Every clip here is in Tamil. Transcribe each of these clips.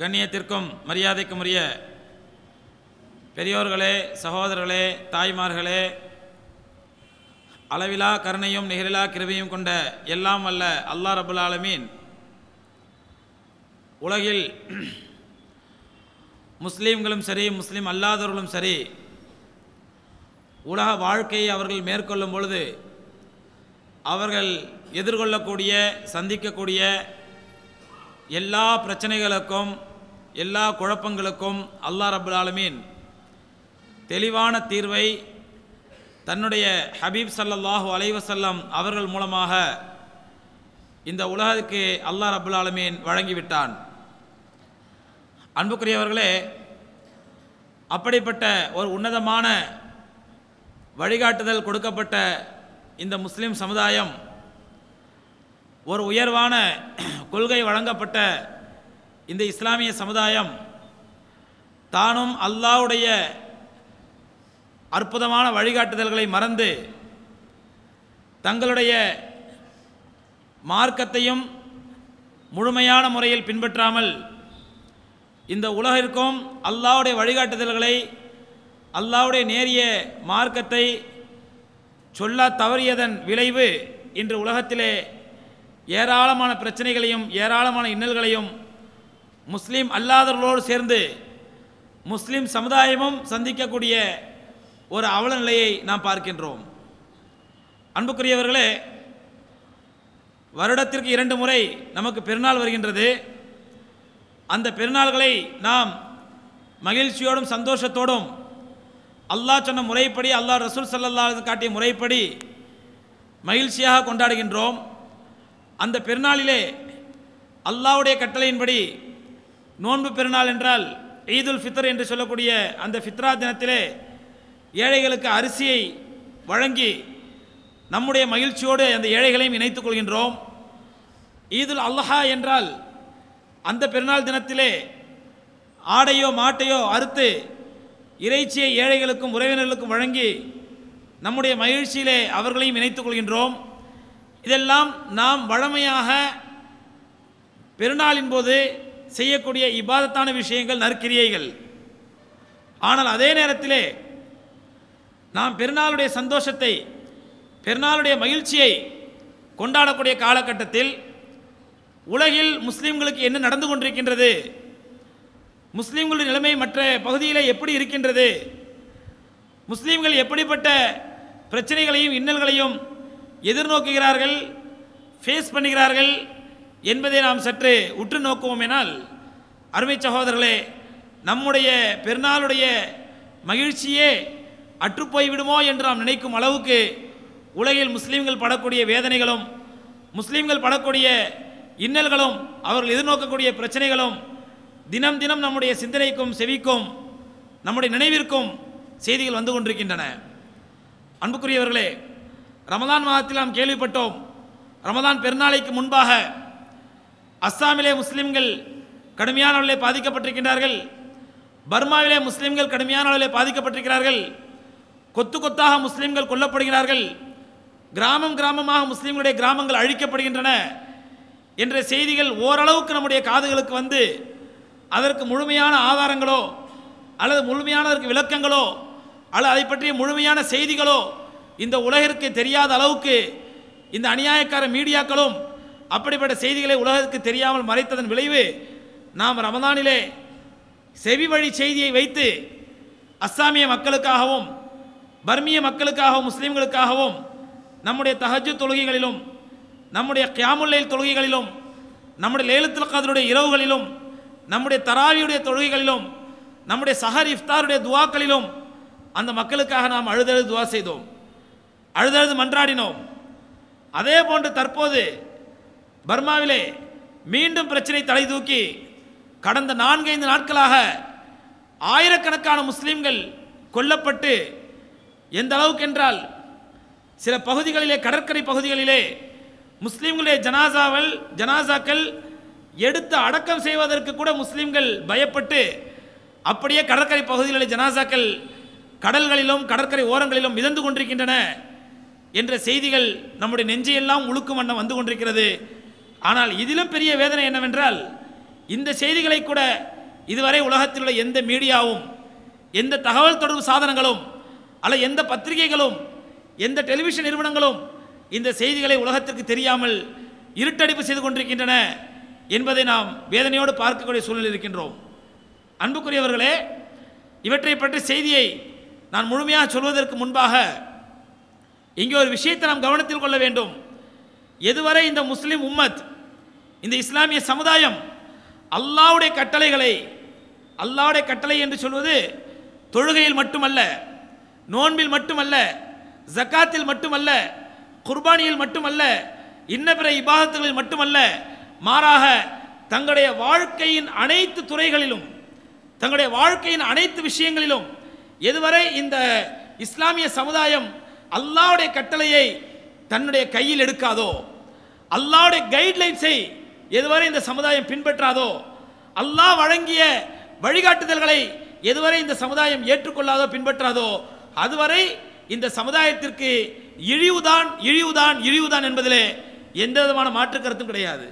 கண்ணியத்திற்கும் மரியாதைக்கும் உரிய பெரியோர்களே சகோதரர்களே தாய்மார்களே அளவிலா கருணையும் நிகரிலா கிருபையும் கொண்ட எல்லாம் வல்ல அல்லா ரபுல் ஆலமீன். உலகில் முஸ்லீம்களும் சரி முஸ்லீம் அல்லாதவர்களும் சரி உலக வாழ்க்கையை அவர்கள் மேற்கொள்ளும் பொழுது அவர்கள் எதிர்கொள்ளக்கூடிய சந்திக்கக்கூடிய எல்லா பிரச்சனைகளுக்கும் எல்லா குழப்பங்களுக்கும் அல்லாஹ் ரபுல் ஆலமீன் தெளிவான தீர்வை தன்னுடைய ஹபீப் ஸல்லல்லாஹு அலைவசல்லம் அவர்கள் மூலமாக இந்த உலகத்துக்கு அல்லாஹ் ரபுல் ஆலமீன் வழங்கிவிட்டான். அன்புக்குரியவர்களே அப்படிப்பட்ட ஒரு உன்னதமான வழிகாட்டுதல் கொடுக்கப்பட்ட இந்த முஸ்லீம் சமுதாயம் ஒரு உயர்வான கொள்கை வழங்கப்பட்ட இந்த இஸ்லாமிய சமுதாயம் தானும் அல்லாஹ்வுடைய அற்புதமான வழிகாட்டுதல்களை மறந்து தங்களுடைய மார்க்கத்தையும் முழுமையான முறையில் பின்பற்றாமல் இந்த உலகிற்கும் அல்லாவுடைய வழிகாட்டுதல்களை அல்லாஹ்வுடைய நேரிய மார்க்கத்தை சொல்ல தவறியதன் விளைவு இன்று உலகத்திலே ஏராளமான பிரச்சனைகளையும் ஏராளமான இன்னல்களையும் முஸ்லீம் அல்லாதவர்களோடு சேர்ந்து முஸ்லீம் சமுதாயமும் சந்திக்கக்கூடிய ஒரு அவல நிலையை நாம் பார்க்கின்றோம். அன்புக்குரியவர்களே வருடத்திற்கு இரண்டு முறை நமக்கு பெருநாள் வருகின்றது. அந்த பெருநாள்களை நாம் மகிழ்ச்சியோடும் சந்தோஷத்தோடும் அல்லாஹ் சொன்ன முறைப்படி அல்லாஹ் ரசூல் சல்லல்லா காட்டிய முறைப்படி மகிழ்ச்சியாக கொண்டாடுகின்றோம். அந்த பெருநாளிலே அல்லாஹ்வுடைய கட்டளையின்படி நோன்பு பெருநாள் என்றால் ஈதுல் ஃபித்ர் என்று சொல்லக்கூடிய அந்த ஃபித்ரா தினத்திலே ஏழைகளுக்கு அரிசியை வழங்கி நம்முடைய மகிழ்ச்சியோடு அந்த ஏழைகளையும் இணைத்துக் கொள்கின்றோம். ஈதுல் அல்லஹா என்றால் அந்த பெருநாள் தினத்திலே ஆடையோ மாட்டையோ அறுத்து இறைச்சியை ஏழைகளுக்கும் உறவினர்களுக்கும் வழங்கி நம்முடைய மகிழ்ச்சியிலே அவர்களையும் இணைத்துக் கொள்கின்றோம். இதெல்லாம் நாம் வழமையாக பெருநாளின் போது செய்யக்கூடிய இபாதத்தான விஷயங்கள் நற்கிரியைகள். ஆனால் அதே நேரத்திலே நாம் பெருநாளுடைய சந்தோஷத்தை பெருநாளுடைய மகிழ்ச்சியை கொண்டாடக்கூடிய காலகட்டத்தில் உலகில் முஸ்லீம்களுக்கு என்ன நடந்து கொண்டிருக்கின்றது முஸ்லீம்களுடைய நிலைமை மற்ற பகுதியில் எப்படி இருக்கின்றது முஸ்லீம்கள் எப்படிப்பட்ட பிரச்சனைகளையும் இன்னல்களையும் எதிர்நோக்குகிறார்கள் ஃபேஸ் பண்ணுகிறார்கள் என்பதை நாம் சற்று உற்று நோக்குவோம் எனால் அருமை சகோதரர்களே நம்முடைய பெருநாளுடைய மகிழ்ச்சியே அற்றுப்போய்விடுமோ என்று நாம் நினைக்கும் அளவுக்கு உலகில் முஸ்லீம்கள் படக்கூடிய வேதனைகளும் முஸ்லீம்கள் படக்கூடிய இன்னல்களும் அவர்கள் எதிர்நோக்கக்கூடிய பிரச்சனைகளும் தினம் தினம் நம்முடைய சிந்தனைக்கும் செவிக்கும் நம்முடைய நினைவிற்கும் செய்திகள் வந்து கொண்டிருக்கின்றன. அன்புக்குரியவர்களே ரமதான் மாதத்தில் நாம் கேள்விப்பட்டோம். ரமதான் பெருநாளைக்கு முன்பாக அஸ்ஸாமிலே முஸ்லிம்கள் கடுமையான அளவிலே பாதிக்கப்பட்டிருக்கின்றார்கள். பர்மாவிலே முஸ்லிம்கள் கடுமையான அளவிலே பாதிக்கப்பட்டிருக்கிறார்கள். கொத்து கொத்தாக முஸ்லிம்கள் கொல்லப்படுகிறார்கள். கிராமம் கிராமமாக முஸ்லிம்களுடைய கிராமங்கள் அழிக்கப்படுகின்றன என்ற செய்திகள் ஓரளவுக்கு நம்முடைய காதுகளுக்கு வந்து அதற்கு முழுமையான ஆதாரங்களோ அல்லது முழுமையானதற்கு விளக்கங்களோ அல்லது அதை பற்றிய முழுமையான செய்திகளோ இந்த உலகிற்கு தெரியாத அளவுக்கு இந்த அநியாயக்கார மீடியாக்களும் அப்படிப்பட்ட செய்திகளை உலகத்துக்கு தெரியாமல் மறைத்ததன் விளைவு நாம் ரமதானிலே செவி வழி செய்தியை வைத்து அஸ்ஸாமிய மக்களுக்காகவும் பர்மிய மக்களுக்காகவும் முஸ்லீம்களுக்காகவும் நம்முடைய தஹஜு தொழுகைகளிலும் நம்முடைய கியாமுல்லைல் தொழுகைகளிலும் நம்முடைய லேலத்துல் கதருடைய இரவுகளிலும் நம்முடைய தராவியுடைய தொழுகைகளிலும் நம்முடைய சஹர் இஃப்தாருடைய துவாக்களிலும் அந்த மக்களுக்காக நாம் அழுதழு துவா செய்தோம். அழுதழுது மன்றாடினோம். அதே போன்று தற்போது பர்மாவிலே மீண்டும் பிரச்சனை தலை தூக்கி கடந்த நான்கைந்து நாட்களாக ஆயிரக்கணக்கான முஸ்லிம்கள் கொல்லப்பட்டு எந்த அளவுக்கு என்றால் சில பகுதிகளிலே கடற்கரை பகுதிகளிலே முஸ்லீம்களுடைய ஜனாசாவல் ஜனாசாக்கள் எடுத்து அடக்கம் செய்வதற்கு கூட முஸ்லீம்கள் பயப்பட்டு அப்படியே கடற்கரை பகுதிகளில் ஜனாசாக்கள் கடல்களிலும் கடற்கரை ஓரங்களிலும் மிதந்து கொண்டிருக்கின்றன. என்ற செய்திகள் நம்முடைய நெஞ்சையெல்லாம் உழுக்கும் வண்ணம் வந்து கொண்டிருக்கிறது. ஆனால் இதிலும் பெரிய வேதனை என்னவென்றால் இந்த செய்திகளை கூட இதுவரை உலகத்தில் உள்ள எந்த மீடியாவும் எந்த தகவல் தொடர்பு சாதனங்களும் அல்ல எந்த பத்திரிகைகளும் எந்த டெலிவிஷன் நிறுவனங்களும் இந்த செய்திகளை உலகத்திற்கு தெரியாமல் இருட்டடிப்பு செய்து கொண்டிருக்கின்றன என்பதை நாம் வேதனையோடு பார்க்கக்கூடிய சூழலில் இருக்கின்றோம். அன்புக்குரியவர்களே இவற்றை பற்றி செய்தியை நான் முழுமையாக சொல்வதற்கு முன்பாக இங்கே ஒரு விஷயத்தை நாம் கவனத்தில் கொள்ள வேண்டும். எதுவரை இந்த முஸ்லிம் உம்மத் இந்த இஸ்லாமிய சமுதாயம் அல்லாவுடைய கட்டளைகளை அல்லாவுடைய கட்டளை என்று சொல்வது தொழுகையில் மட்டுமல்ல நோன்பில் மட்டுமல்ல ஜக்காத்தில் மட்டுமல்ல குர்பானியில் மட்டுமல்ல இன்ன பிற இபாதத்துகளில் மட்டுமல்ல மாறாக தங்களுடைய வாழ்க்கையின் அனைத்து துறைகளிலும் தங்களுடைய வாழ்க்கையின் அனைத்து விஷயங்களிலும் எதுவரை இந்த இஸ்லாமிய சமுதாயம் அல்லாவுடைய கட்டளையை தன்னுடைய கையில் எடுக்காதோ அல்லாவுடைய கைட்லைன்ஸை எதுவரை இந்த சமுதாயம் பின்பற்றாதோ அல்லாஹ் வழங்கிய வழிகாட்டுதல்களை எதுவரை இந்த சமுதாயம் ஏற்றுக்கொள்ளாதோ பின்பற்றாதோ அதுவரை இந்த சமுதாயத்திற்கு இழிவுதான் இழிவுதான் இழிவுதான் என்பதிலே எந்த விதமான மாற்று கருத்தும் கிடையாது.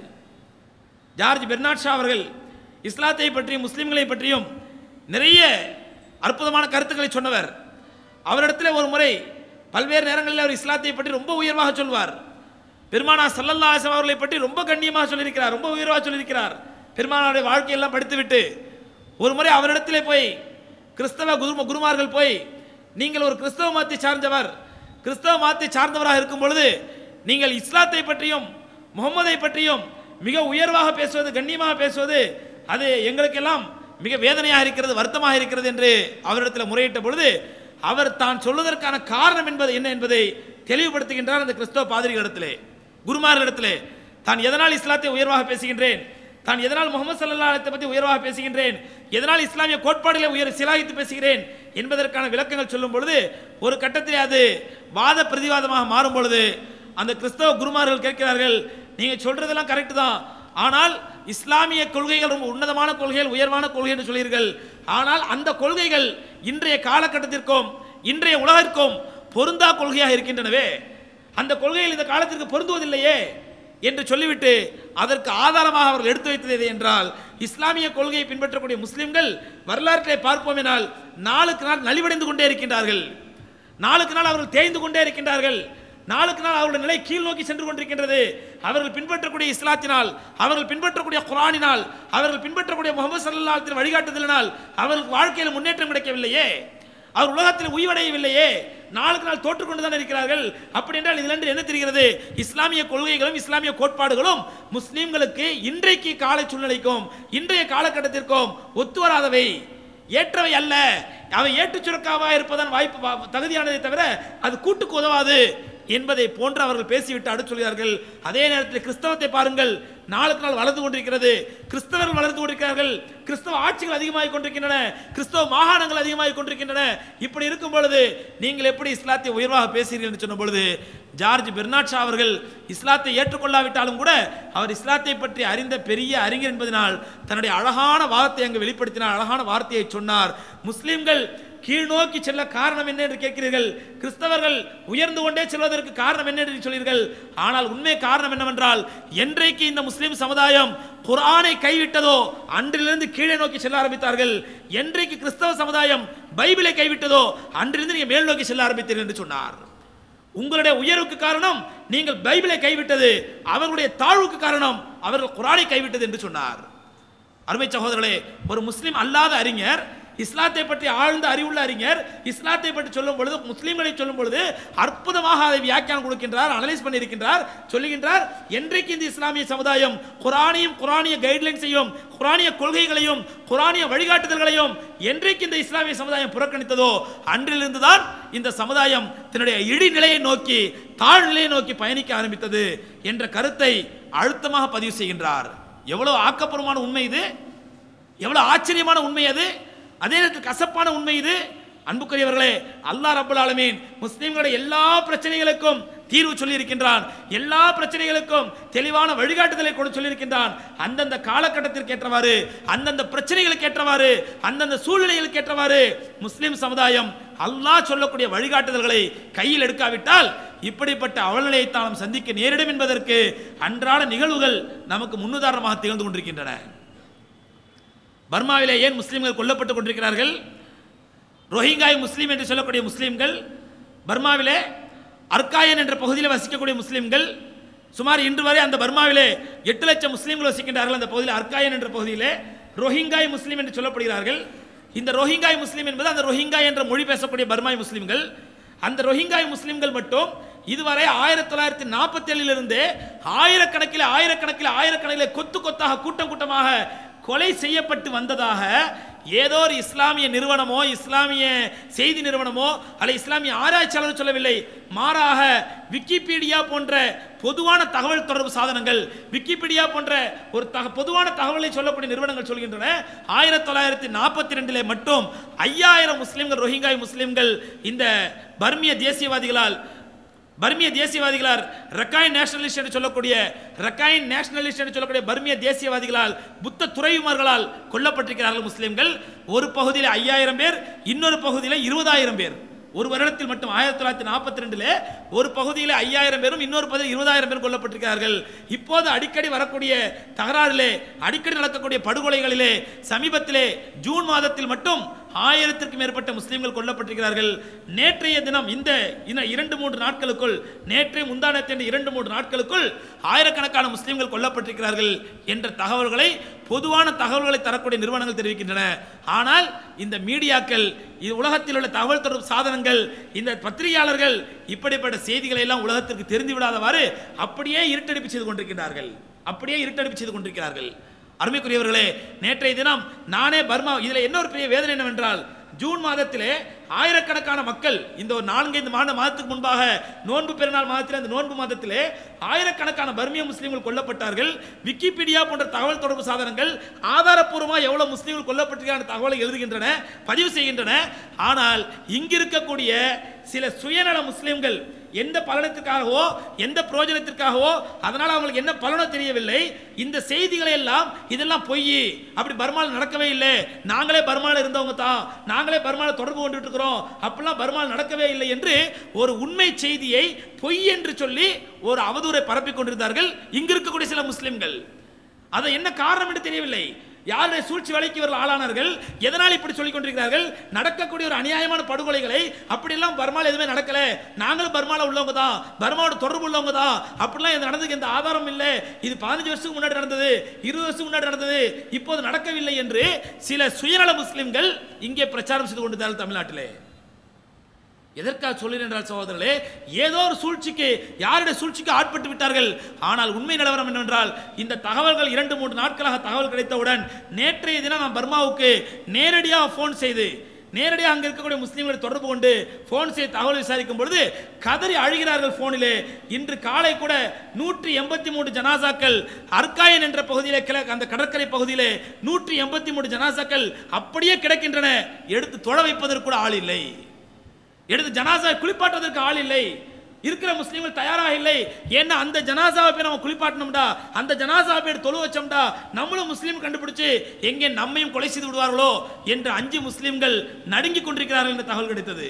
ஜார்ஜ் பெர்னாட் ஷா அவர்கள் இஸ்லாத்தை பற்றியும் முஸ்லீம்களை பற்றியும் நிறைய அற்புதமான கருத்துக்களை சொன்னவர். அவரிடத்தில் ஒரு முறை பல்வேறு நேரங்களில் அவர் இஸ்லாத்தை பற்றி ரொம்ப உயர்வாக சொல்வார். பெருமானா சல்லல்லா ஆசம் அவர்களை பற்றி ரொம்ப கண்ணியமாக சொல்லியிருக்கிறார் ரொம்ப உயர்வாக சொல்லியிருக்கிறார். பெருமானாருடைய வாழ்க்கையெல்லாம் படித்துவிட்டு ஒரு முறை அவரிடத்திலே போய் கிறிஸ்தவ குரு குருமார்கள் போய் நீங்கள் ஒரு கிறிஸ்தவ மதத்தை சார்ந்தவர் கிறிஸ்தவ மதத்தை சார்ந்தவராக இருக்கும் பொழுது நீங்கள் இஸ்லாத்தை பற்றியும் முகமதை பற்றியும் மிக உயர்வாக பேசுவது கண்ணியமாக பேசுவது அது எங்களுக்கெல்லாம் மிக வேதனையாக இருக்கிறது வருத்தமாக இருக்கிறது என்று அவரிடத்தில் முறையிட்ட பொழுது அவர் தான் சொல்வதற்கான காரணம் என்பது என்ன என்பதை தெளிவுபடுத்துகின்றார் அந்த கிறிஸ்தவ பாதிரிகளிடத்திலே குருமார்களிடத்திலே. தான் எதனால் இஸ்லாத்தை உயர்வாக பேசுகின்றேன்? தான் எதனால் முகமது சல்லா பற்றி உயர்வாக பேசுகின்றேன்? எதனால் இஸ்லாமிய கோட்பாடுகளை உயர் சிலாகித்து பேசுகிறேன்? என்பதற்கான விளக்கங்கள் சொல்லும் பொழுது ஒரு கட்டத்தில் அது வாத பிரதிவாதமாக மாறும் பொழுது அந்த கிறிஸ்தவ குருமார்கள் கேட்கிறார்கள் நீங்கள் சொல்றதெல்லாம் கரெக்டு தான். ஆனால் இஸ்லாமிய கொள்கைகள் ரொம்ப உன்னதமான கொள்கைகள் உயர்வான கொள்கை என்று சொல்கிறீர்கள். ஆனால் அந்த கொள்கைகள் இன்றைய காலகட்டத்திற்கும் இன்றைய உலகிற்கும் பொருந்தா கொள்கையாக இருக்கின்றனவே. அந்த கொள்கைகள் இந்த காலத்திற்கு பொருந்துவதில்லையே என்று சொல்லிவிட்டு அதற்கு ஆதாரமாக அவர்கள் எடுத்து வைத்தது எது என்றால் இஸ்லாமிய கொள்கையை பின்பற்றக்கூடிய முஸ்லிம்கள் வரலாற்றை பார்ப்போம் என்றால் நாளுக்கு நாள் நலிவடைந்து கொண்டே இருக்கின்றார்கள். நாளுக்கு நாள் அவர்கள் தேய்ந்து கொண்டே இருக்கின்றார்கள். நாளுக்கு நாள் அவருடைய நிலை கீழ் நோக்கி சென்று கொண்டிருக்கின்றது. அவர்கள் பின்பற்றக்கூடிய இஸ்லாத்தினால் அவர்கள் பின்பற்றக்கூடிய குரானினால் அவர்கள் பின்பற்றக்கூடிய முகமது சல்லாத்தின் வழிகாட்டுதலினால் அவர்களுக்கு வாழ்க்கையில் முன்னேற்றம் கிடைக்கவில்லையே. அவர் உலகத்தில் உய்வடையவில்லையே. நாளுக்கு நாள் தோற்றுக்கொண்டு தான் இருக்கிறார்கள். அப்படி என்றால் இதிலிருந்து என்ன தெரிகிறது? இஸ்லாமிய கொள்கைகளும் இஸ்லாமிய கோட்பாடுகளும் முஸ்லீம்களுக்கு இன்றைக்கு கால சூழ்நிலைக்கும் இன்றைய காலகட்டத்திற்கும் ஒத்து வராதவை ஏற்றவை அல்ல. அவை ஏற்றுச் சுரக்காவாக இருப்பதன் வாய்ப்பு தகுதியானதை தவிர அது கூட்டுக்கு உதவாது. என்பதை போன்று அவர்கள் பேசிவிட்டு அடுத்து சொல்கிறார்கள். அதே நேரத்தில் கிறிஸ்தவத்தை பாருங்கள். நாளுக்கு நாள் வளர்ந்து கொண்டிருக்கிறது. கிறிஸ்தவர்கள் வளர்ந்து கொண்டிருக்கிறார்கள். கிறிஸ்தவ ஆட்சிகள் அதிகமாக கொண்டிருக்கின்றன. கிறிஸ்தவ மாகாணங்கள் அதிகமாக கொண்டிருக்கின்றன. இப்படி இருக்கும் பொழுது நீங்கள் எப்படி இஸ்லாத்தை உயர்வாக பேசுகிறீர்கள் என்று சொன்ன பொழுது ஜார்ஜ் பெர்னாட்ஷா அவர்கள் இஸ்லாத்தை ஏற்றுக்கொள்ளாவிட்டாலும் கூட அவர் இஸ்லாத்தை பற்றி அறிந்த பெரிய அறிஞர் என்பதனால் தன்னுடைய அழகான வார்த்தை அங்கு வெளிப்படுத்தினார். அழகான வார்த்தையை சொன்னார். முஸ்லீம்கள் கீழ் நோக்கி செல்ல காரணம் என்ன என்று கேட்கிறீர்கள்? கிறிஸ்தவர்கள் உயர்ந்து கொண்டே செல்வதற்கு காரணம் என்ன என்று சொல்கிறீர்கள்? ஆனால் உண்மை காரணம் என்னவென்றால் என்றைக்கு இந்த முஸ்லிம் சமுதாயம் குரானை கைவிட்டதோ அன்றிலிருந்து கீழே நோக்கி செல்ல ஆரம்பித்தார்கள். என்றைக்கு கிறிஸ்தவ சமுதாயம் பைபிளை கைவிட்டதோ அன்றிலிருந்து நீங்கள் மேல் நோக்கி செல்ல ஆரம்பித்தீர்கள் என்று சொன்னார். உங்களுடைய உயர்வுக்கு காரணம் நீங்கள் பைபிளை கைவிட்டது. அவர்களுடைய தாழ்வுக்கு காரணம் அவர்கள் குரானை கைவிட்டது என்று சொன்னார். அருமை சகோதரர்களே ஒரு முஸ்லீம் அல்லாத அறிஞர் இஸ்லாத்தை பற்றி ஆழ்ந்த அறிவுள்ள அறிஞர் இஸ்லாத்தை பற்றி சொல்லும் பொழுது முஸ்லீம்களை சொல்லும் பொழுது அற்புதமாக அதை வியாக்கியானம் கொடுக்கின்றார் அனலைஸ் பண்ணியிருக்கின்றார் சொல்லுகின்றார் என்றைக்கு இந்த இஸ்லாமிய சமுதாயம் குரானியும் குரானிய கைட்லைன்ஸையும் குரானிய கொள்கைகளையும் குரானிய வழிகாட்டுதல்களையும் என்றைக்கு இந்த இஸ்லாமிய சமுதாயம் புறக்கணித்ததோ அன்றிலிருந்து தான் இந்த சமுதாயம் தன்னுடைய இடிநிலையை நோக்கி தாழ்நிலையை நோக்கி பயணிக்க ஆரம்பித்தது என்ற கருத்தை அழுத்தமாக பதிவு செய்கின்றார். எவ்வளவு ஆக்கப்பூர்வமான உண்மை இது? எவ்வளவு ஆச்சரியமான உண்மை அது? அதே நேரத்தில் கசப்பான உண்மை இது. அன்புக்குரியவர்களே அல்லாஹ் ரப்பல் ஆலமீன் முஸ்லீம்களுடைய எல்லா பிரச்சனைகளுக்கும் தீர்வு சொல்லியிருக்கின்றான். எல்லா பிரச்சனைகளுக்கும் தெளிவான வழிகாட்டுதலை கொண்டு சொல்லியிருக்கின்றான். அந்தந்த காலகட்டத்திற்கு ஏற்றவாறு அந்தந்த பிரச்சனைகளுக்கு ஏற்றவாறு அந்தந்த சூழ்நிலைகளுக்கு ஏற்றவாறு முஸ்லீம் சமுதாயம் அல்லாஹ் சொல்லக்கூடிய வழிகாட்டுதல்களை கையில் எடுக்காவிட்டால் இப்படிப்பட்ட அவலநிலையைத்தான் நாம் சந்திக்க நேரிடும் என்பதற்கு அன்றாட நிகழ்வுகள் நமக்கு முன்னுதாரணமாக திகழ்ந்து கொண்டிருக்கின்றன. பர்மாவிலே ஏன் முஸ்லீம்கள் கொல்லப்பட்டு கொண்டிருக்கிறார்கள்? ரோஹிங்காய் முஸ்லீம் என்று சொல்லக்கூடிய முஸ்லீம்கள் பர்மாவிலே அர்காயன் என்ற பகுதியில் வசிக்கக்கூடிய முஸ்லீம்கள் சுமார் இன்று வரை அந்த பர்மாவிலே எட்டு லட்சம் முஸ்லீம்கள் வசிக்கின்றார்கள். அந்த பகுதியில் அர்காயன் என்ற பகுதியிலே ரோஹிங்காய் முஸ்லீம் என்று சொல்லப்படுகிறார்கள். இந்த ரோஹிங்காய் முஸ்லீம் என்பது அந்த ரோஹிங்காய் என்ற மொழி பேசக்கூடிய பர்மாய் முஸ்லீம்கள். அந்த ரோஹிங்காய் முஸ்லீம்கள் மட்டும் இதுவரை ஆயிரத்தி தொள்ளாயிரத்தி நாற்பத்தி ஏழிலிருந்து ஆயிரக்கணக்கில் ஆயிரக்கணக்கில் ஆயிரக்கணக்கில் கொத்து கொத்தாக கூட்டம் கூட்டமாக கொலை செய்யப்பட்டு வந்ததாக ஏதோ ஒரு இஸ்லாமிய நிறுவனமோ இஸ்லாமிய செய்தி நிறுவனமோ அல்ல இஸ்லாமிய ஆராய்ச்சியாளர் சொல்லவில்லை. மாறாக விக்கிபீடியா போன்ற பொதுவான தகவல் தொடர்பு சாதனங்கள் விக்கிபீடியா போன்ற ஒரு தக பொதுவான தகவலை சொல்லக்கூடிய நிறுவனங்கள் சொல்கின்றன. ஆயிரத்தி தொள்ளாயிரத்தி நாற்பத்தி ரெண்டில் மட்டும் ஐயாயிரம் முஸ்லீம்கள் ரோஹிங்காய் முஸ்லிம்கள் இந்த பர்மிய தேசியவாதிகளால் பர்மிய தேசியவாதிகளால் ரக்காயின் நேஷனலிஸ்ட் என்று சொல்லக்கூடிய ரக்காயின் நேஷனலிஸ்ட் என்று சொல்லக்கூடிய பர்மிய தேசியவாதிகளால் புத்த துறையுமார்களால் கொல்லப்பட்டிருக்கிறார்கள் முஸ்லீம்கள். ஒரு பகுதியில் ஐயாயிரம் பேர் இன்னொரு பகுதியில் இருபதாயிரம் பேர். ஒரு வருடத்தில் மட்டும் ஆயிரத்தி தொள்ளாயிரத்தி நாற்பத்தி ரெண்டுல ஒரு பகுதியில் ஐயாயிரம் பேரும் இன்னொரு பகுதியில் இருபதாயிரம் பேர் கொல்லப்பட்டிருக்கிறார்கள். இப்போது அடிக்கடி வரக்கூடிய தகராறிலே அடிக்கடி நடக்கக்கூடிய படுகொலைகளிலே சமீபத்திலே ஜூன் மாதத்தில் மட்டும் ஆயிரத்திற்கும் மேற்பட்ட முஸ்லீம்கள் கொல்லப்பட்டிருக்கிறார்கள். நேற்றைய தினம் இந்த இரண்டு மூன்று நாட்களுக்குள் நேற்றைய முந்தானத்தை இரண்டு மூன்று நாட்களுக்குள் ஆயிரக்கணக்கான முஸ்லீம்கள் கொல்லப்பட்டிருக்கிறார்கள் என்ற தகவல்களை பொதுவான தகவல்களை தரக்கூடிய நிறுவனங்கள் தெரிவிக்கின்றன. ஆனால் இந்த மீடியாக்கள் இது உலகத்தில் உள்ள தகவல் தொடர்பு சாதனங்கள் இந்த பத்திரிகையாளர்கள் இப்படிப்பட்ட செய்திகளை எல்லாம் உலகத்திற்கு தெரிந்து விடாதவாறு அப்படியே இருட்டடிப்பு செய்து கொண்டிருக்கிறார்கள் அப்படியே இருட்டடிப்பு செய்து கொண்டிருக்கிறார்கள். அருமைக்குரியவர்களே நேற்றைய தினம் நானே பர்மா இதில் என்ன ஒரு பெரிய வேதனை என்னவென்றால் ஜூன் மாதத்திலே ஆயிரக்கணக்கான மக்கள் இந்த ஒரு நான்கைந்து மாத மாதத்துக்கு முன்பாக நோன்பு பெருநாள் மாதத்தில் அந்த நோன்பு மாதத்திலே ஆயிரக்கணக்கான பர்மிய முஸ்லீம்கள் கொல்லப்பட்டார்கள். விக்கிபீடியா போன்ற தகவல் தொடர்பு சாதனங்கள் ஆதாரப்பூர்வமாக எவ்வளவு முஸ்லீம்கள் கொல்லப்பட்டிருக்கான தகவலை எழுதுகின்றன பதிவு செய்கின்றன. ஆனால் இங்கு இருக்கக்கூடிய சில சுயநல முஸ்லீம்கள் எந்த பலனத்திற்காகவோ எந்த பிரயோஜனத்திற்காகவோ அதனால் அவங்களுக்கு என்ன பலனோ தெரியவில்லை. இந்த செய்திகளை எல்லாம் இதெல்லாம் பொய். அப்படி பர்மாவில் நடக்கவே இல்லை. நாங்களே பர்மாவில் இருந்தவங்க தான். நாங்களே பர்மாவில் தொடர்பு கொண்டுட்டு இருக்கிறோம் அப்படிலாம் பர்மாவில் நடக்கவே இல்லை என்று ஒரு உண்மை செய்தியை பொய் என்று சொல்லி ஒரு அவதூரை பரப்பிக் கொண்டிருந்தார்கள். இங்கு இருக்கக்கூடிய சில முஸ்லிம்கள். அதை என்ன காரணம் என்று தெரியவில்லை. யாருடைய சூழ்ச்சி வேலைக்கு இவர்கள் ஆளானார்கள்? எதனால் இப்படி சொல்லிக் கொண்டிருக்கிறார்கள்? நடக்கக்கூடிய ஒரு அநியாயமான படுகொலைகளை அப்படிலாம் பர்மால எதுவுமே நடக்கல. நாங்களும் பர்மால உள்ளவங்க தான். பர்மாவோட தொடர்பு உள்ளவங்க தான். அப்படிலாம் இது நடந்ததுக்கு எந்த ஆதாரம் இல்லை. இது பதினஞ்சு வருஷத்துக்கு முன்னாடி நடந்தது. இருபது வருஷத்துக்கு முன்னாடி நடந்தது. இப்போது நடக்கவில்லை என்று சில சுயநல முஸ்லிம்கள் இங்கே பிரச்சாரம் செய்து கொண்டிருந்தார்கள் தமிழ்நாட்டிலே. எதற்காக சொல்கிறேன் என்றால் சகோதரர்களே ஏதோ ஒரு சூழ்ச்சிக்கு யாருடைய சூழ்ச்சிக்கு ஆட்பட்டு விட்டார்கள். ஆனால் உண்மை நிலவரம் என்னவென்றால் இந்த தகவல்கள் இரண்டு மூன்று நாட்களாக தகவல் கிடைத்தவுடன் நேற்றைய தினம் நான் பர்மாவுக்கு நேரடியாக ஃபோன் செய்து நேரடியாக அங்கே இருக்கக்கூடிய முஸ்லீம்களை தொடர்பு கொண்டு ஃபோன் செய்து தகவல் விசாரிக்கும் பொழுது கதறி அழுகிறார்கள் ஃபோனிலே இன்று காலை கூட நூற்றி எண்பத்தி மூன்று ஜனாசாக்கள் அர்காயன் என்ற பகுதியிலே கிழக்கு அந்த கடற்கரை பகுதியிலே நூற்றி எண்பத்தி மூன்று ஜனாசாக்கள் அப்படியே கிடக்கின்றன. எடுத்து தொட வைப்பதற்கு கூட ஆள் இல்லை. எடுத்து ஜனாசா குளிப்பாட்டுவதற்கு ஆள் இல்லை. இருக்கிற முஸ்லீம்கள் தயாராக இல்லை. ஏன்னா அந்த ஜனாசாவை போய் நம்ம குளிப்பாட்டணும்டா. அந்த ஜனாசாவை போய் தொழு வச்சோம்டா. நம்மளும் முஸ்லீம் கண்டுபிடிச்சு எங்கே நம்மையும் கொலை செய்து விடுவார்களோ என்று அஞ்சு முஸ்லீம்கள் நடுங்கிக் கொண்டிருக்கிறார்கள் என்ற தகவல் கிடைத்தது.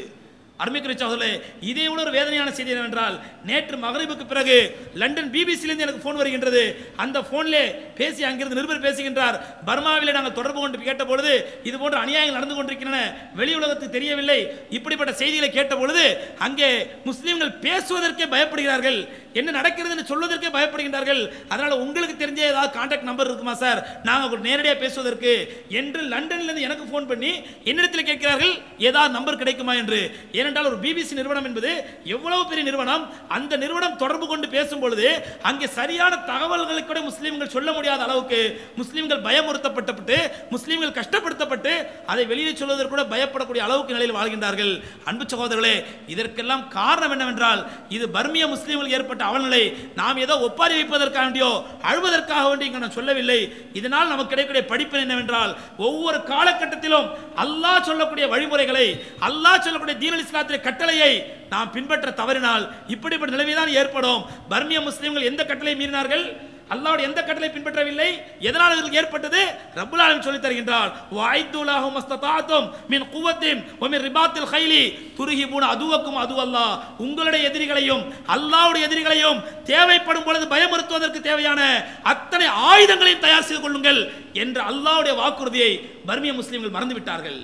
அருமைக்குரிய சகோதரே இதே விட ஒரு வேதனையான செய்தி என்னவென்றால் நேற்று மகரிபுக்கு பிறகு லண்டன் பிபிசியிலிருந்து எனக்கு ஃபோன் வருகின்றது. அந்த ஃபோனிலே பேசி அங்கிருந்து நிருபர் பேசுகின்றார். பர்மாவில் நாங்கள் தொடர்பு கொண்டு கேட்ட பொழுது இது போன்ற அநியாயங்கள் நடந்து கொண்டிருக்கின்றன. வெளி உலகத்துக்கு தெரியவில்லை. இப்படிப்பட்ட செய்திகளை கேட்ட பொழுது அங்கே முஸ்லீம்கள் பேசுவதற்கே பயப்படுகிறார்கள். என்ன நடக்கிறதுன்னு சொல்வதற்கே பயப்படுகின்றார்கள். அதனால் உங்களுக்கு தெரிஞ்ச ஏதாவது கான்டாக்ட் நம்பர் இருக்குமா சார் நாங்கள் நேரடியாக பேசுவதற்கு என்று லண்டன்லேருந்து எனக்கு ஃபோன் பண்ணி என்னிடத்தில் கேட்கிறார்கள் ஏதாவது நம்பர் கிடைக்குமா என்று. ஏனென்றால் ஒரு பிபிசி நிறுவனம் என்பது எவ்வளவு பெரிய நிறுவனம் அந்த நிறுவனம் தொடர்பு கொண்டு பேசும் பொழுது அங்கே சரியான தகவல்களை கூட முஸ்லீம்கள் சொல்ல முடியாத அளவுக்கு முஸ்லீம்கள் பயமுறுத்தப்பட்டு முஸ்லீம்கள் கஷ்டப்படுத்தப்பட்டு அதை வெளியே சொல்வதற்கு கூட பயப்படக்கூடிய அளவுக்கு நிலையில் வாழ்கின்றார்கள். அன்பு சகோதரர்களே இதற்கெல்லாம் காரணம் என்னவென்றால் இது பர்மிய முஸ்லீம்கள் ஏற்பட்ட அவல்நிலை நாம் ஏதோ ஒப்பாரி வைப்பதற்காக வேண்டியோ அழுவதற்காக வேண்டிய இங்கே நான் சொல்லவில்லை. இதனால் நமக்கு கிடைக்கக்கூடிய படிப்பு என்னவென்றால் ஒவ்வொரு காலகட்டத்திலும் அல்லாஹ் சொல்லக்கூடிய வழிமுறைகளை அல்லாஹ் சொல்லக்கூடிய தீனல் இஸ்லாத்திய கட்டளையை நாம் பின்பற்ற தவறினால் இப்படிப்பட்ட நிலைமைதான் ஏற்படும். பர்மிய முஸ்லீம்கள் எந்த கட்டளை மீறினார்கள்? அல்லாவுடைய எந்த கட்டளை பின்பற்றவில்லை? எதனால் இதற்கு ஏற்பட்டது? ரப்புல் சொல்லி தருகின்றார் வாய்துலஹு மஸ்ததாத்தும் மின் குவத்தின் ஒமின் ரிபாத்தில் ரிபாத்தில் கைலி துருஹிபூன அதுவக்கும் அது அல்லாஹ். உங்களுடைய எதிரிகளையும் அல்லாவுடைய எதிரிகளையும் தேவைப்படும் பொழுது பயமுறுத்துவதற்கு தேவையான அத்தனை ஆயுதங்களையும் தயார் செய்து கொள்ளுங்கள் என்ற அல்லாஹ்வுடைய வாக்குறுதியை பர்மிய முஸ்லீம்கள் மறந்துவிட்டார்கள்.